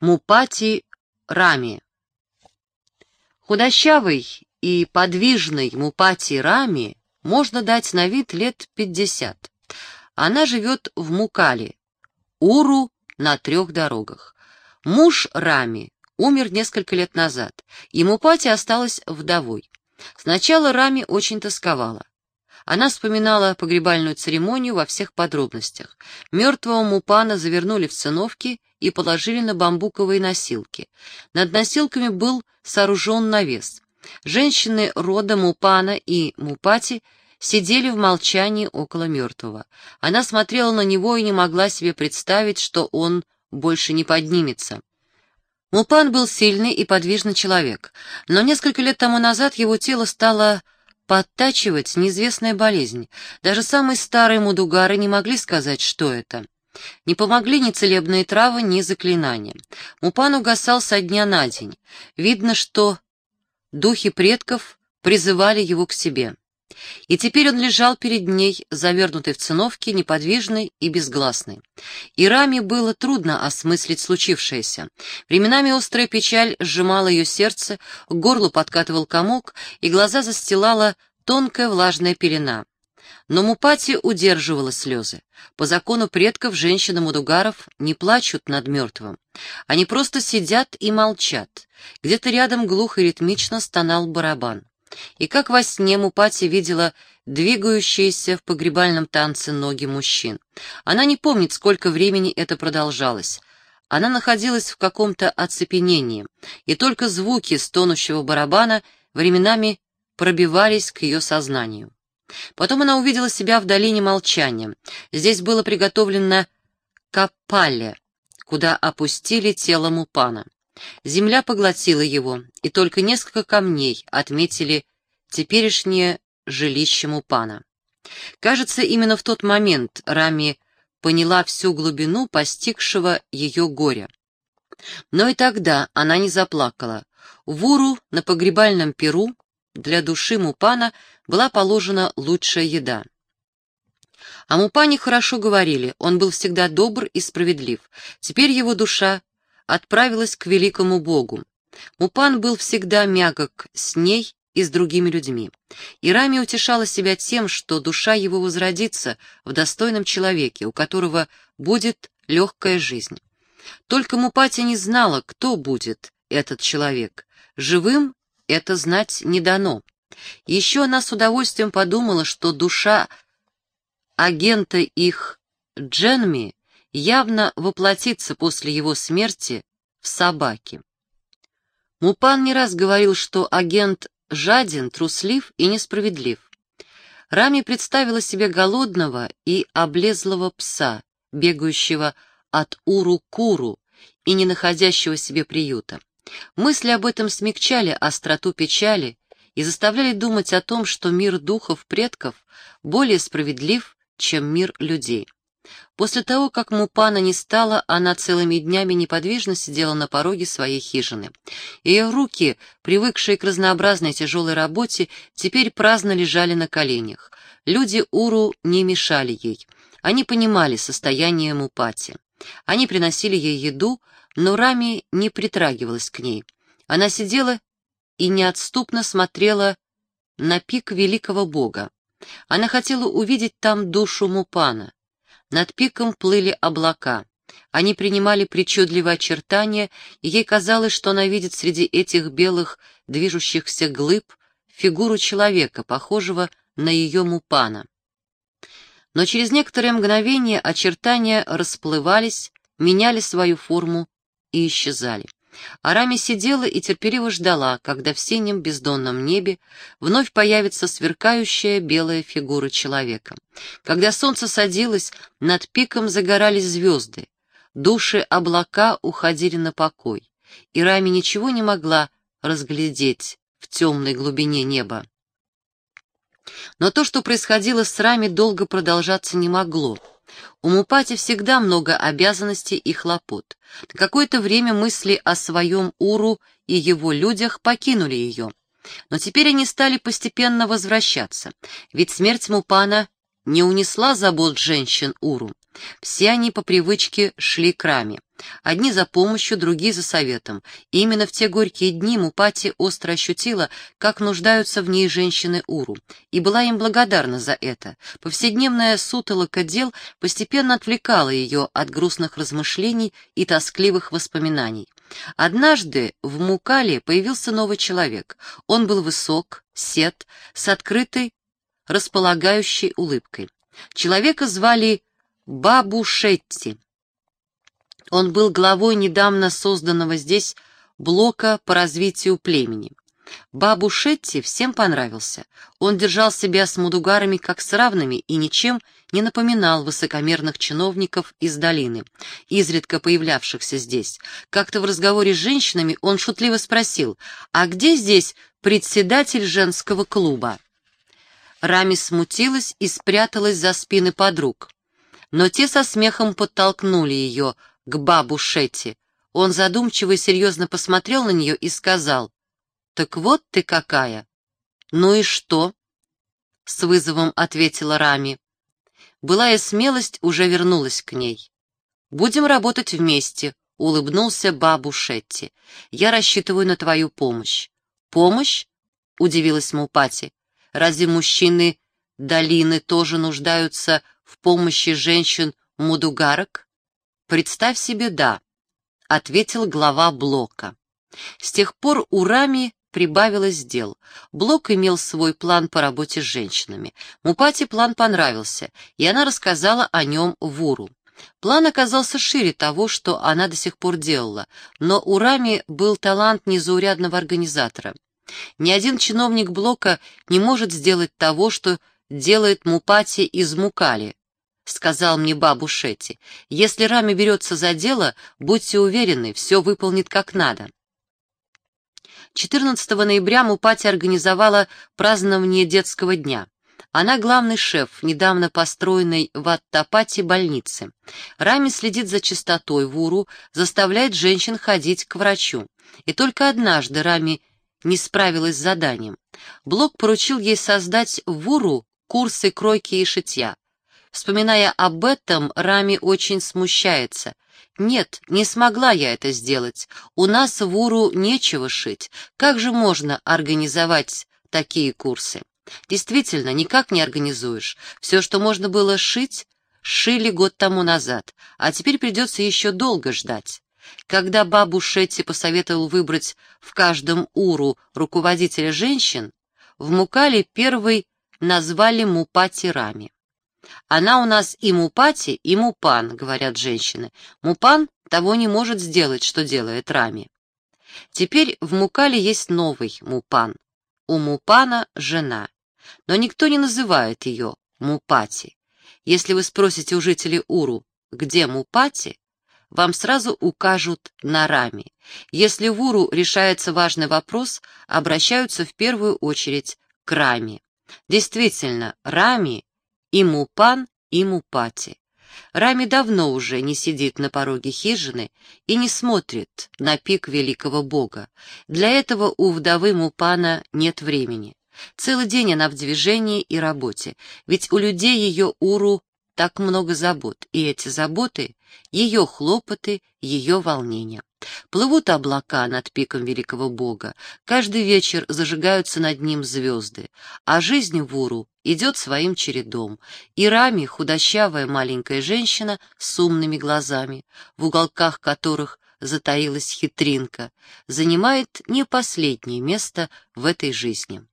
Мупати Рами Худощавый и подвижный Мупати Рами можно дать на вид лет пятьдесят. Она живет в Мукале, Уру на трех дорогах. Муж Рами умер несколько лет назад, и Мупати осталась вдовой. Сначала Рами очень тосковала. Она вспоминала погребальную церемонию во всех подробностях. Мертвого Мупана завернули в циновки и положили на бамбуковые носилки. Над носилками был сооружен навес. Женщины рода Мупана и Мупати сидели в молчании около мертвого. Она смотрела на него и не могла себе представить, что он больше не поднимется. Мупан был сильный и подвижный человек, но несколько лет тому назад его тело стало подтачивать неизвестная болезнь. Даже самые старые мудугары не могли сказать, что это. Не помогли ни целебные травы, ни заклинания. Мупан угасал со дня на день. Видно, что духи предков призывали его к себе. И теперь он лежал перед ней, завернутый в циновки, неподвижный и безгласный. И Раме было трудно осмыслить случившееся. Временами острая печаль сжимала ее сердце, к горлу подкатывал комок, и глаза застилала тонкая влажная пелена. Но Мупати удерживала слезы. По закону предков женщинам Удугаров не плачут над мертвым. Они просто сидят и молчат. Где-то рядом глухо и ритмично стонал барабан и как во сне Мупати видела двигающиеся в погребальном танце ноги мужчин. Она не помнит, сколько времени это продолжалось. Она находилась в каком-то оцепенении, и только звуки стонущего барабана временами пробивались к ее сознанию. Потом она увидела себя в долине молчания. Здесь было приготовлено капале, куда опустили тело Мупана. Земля поглотила его, и только несколько камней отметили теперешнее жилище Мупана. Кажется, именно в тот момент Рами поняла всю глубину постигшего ее горя. Но и тогда она не заплакала. В Уру на погребальном перу для души Мупана была положена лучшая еда. О Мупане хорошо говорили, он был всегда добр и справедлив. Теперь его душа отправилась к великому Богу. Мупан был всегда мягок с ней и с другими людьми. И Рами утешала себя тем, что душа его возродится в достойном человеке, у которого будет легкая жизнь. Только Мупати не знала, кто будет этот человек. Живым это знать не дано. Еще она с удовольствием подумала, что душа агента их Дженми явно воплотится после его смерти в собаке. Мупан не раз говорил, что агент жаден, труслив и несправедлив. Рами представила себе голодного и облезлого пса, бегающего от уру к уру и не находящего себе приюта. Мысли об этом смягчали остроту печали и заставляли думать о том, что мир духов предков более справедлив, чем мир людей. После того, как Мупана не стало, она целыми днями неподвижно сидела на пороге своей хижины. Ее руки, привыкшие к разнообразной тяжелой работе, теперь праздно лежали на коленях. Люди Уру не мешали ей. Они понимали состояние Мупати. Они приносили ей еду, но Рами не притрагивалась к ней. Она сидела и неотступно смотрела на пик великого бога. Она хотела увидеть там душу Мупана. Над пиком плыли облака. Они принимали причудливые очертания, и ей казалось, что она видит среди этих белых движущихся глыб фигуру человека, похожего на ее мупана. Но через некоторое мгновение очертания расплывались, меняли свою форму и исчезали. Арами сидела и терпеливо ждала, когда в синем бездонном небе вновь появится сверкающая белая фигура человека. Когда солнце садилось, над пиком загорались звезды, души облака уходили на покой, и Рами ничего не могла разглядеть в темной глубине неба. Но то, что происходило с Рами, долго продолжаться не могло. У Мупати всегда много обязанностей и хлопот. На какое-то время мысли о своем Уру и его людях покинули ее. Но теперь они стали постепенно возвращаться, ведь смерть Мупана не унесла забот женщин Уру. Все они по привычке шли к раме. Одни за помощью, другие за советом. И именно в те горькие дни Мупати остро ощутила, как нуждаются в ней женщины Уру, и была им благодарна за это. Повседневная сутолока дел постепенно отвлекала ее от грустных размышлений и тоскливых воспоминаний. Однажды в Мукале появился новый человек. Он был высок, сед, с открытой, располагающей улыбкой. Человека звали Бабушетти. Он был главой недавно созданного здесь блока по развитию племени. Бабу Шетти всем понравился. Он держал себя с мудугарами как с равными и ничем не напоминал высокомерных чиновников из долины, изредка появлявшихся здесь. Как-то в разговоре с женщинами он шутливо спросил, «А где здесь председатель женского клуба?» Рами смутилась и спряталась за спины подруг но те со смехом подтолкнули ее к бабу Шетти. Он задумчиво и серьезно посмотрел на нее и сказал, «Так вот ты какая!» «Ну и что?» — с вызовом ответила Рами. Былая смелость уже вернулась к ней. «Будем работать вместе», — улыбнулся бабу Шетти. «Я рассчитываю на твою помощь». «Помощь?» — удивилась Мупати. «Разве мужчины долины тоже нуждаются в помощи женщин-мудугарок? Представь себе, да, ответил глава блока. С тех пор у Рами прибавилось дел. Блок имел свой план по работе с женщинами. Мупате план понравился, и она рассказала о нем Вуру. План оказался шире того, что она до сих пор делала, но у Рами был талант незаурядного организатора. Ни один чиновник блока не может сделать того, что делает Мупати из Мукали, — сказал мне бабу Шетти. «Если Рами берется за дело, будьте уверены, все выполнит как надо». 14 ноября Мупати организовала празднование детского дня. Она главный шеф недавно построенной в Аттапате больницы. Рами следит за чистотой в Уру, заставляет женщин ходить к врачу. И только однажды Рами не справилась с заданием. Блок поручил ей создать в Уру курсы кройки и шитья. Вспоминая об этом, Рами очень смущается. «Нет, не смогла я это сделать. У нас в Уру нечего шить. Как же можно организовать такие курсы?» Действительно, никак не организуешь. Все, что можно было шить, шили год тому назад, а теперь придется еще долго ждать. Когда бабу Шетти посоветовал выбрать в каждом уру руководителя женщин, в Мукале первый назвали Мупати Рами. Она у нас и Мупати, и Мупан, говорят женщины. Мупан того не может сделать, что делает Рами. Теперь в Мукале есть новый Мупан. У Мупана жена. Но никто не называет ее Мупати. Если вы спросите у жителей Уру, где Мупати, вам сразу укажут на Рами. Если в Уру решается важный вопрос, обращаются в первую очередь к Рами. Действительно, Рами и Мупан, и Мупати. Рами давно уже не сидит на пороге хижины и не смотрит на пик великого бога. Для этого у вдовы Мупана нет времени. Целый день она в движении и работе, ведь у людей ее Уру так много забот, и эти заботы — ее хлопоты, ее волнения. Плывут облака над пиком великого бога, каждый вечер зажигаются над ним звезды, а жизнь в Уру идет своим чередом, и Рами, худощавая маленькая женщина с умными глазами, в уголках которых затаилась хитринка, занимает не последнее место в этой жизни.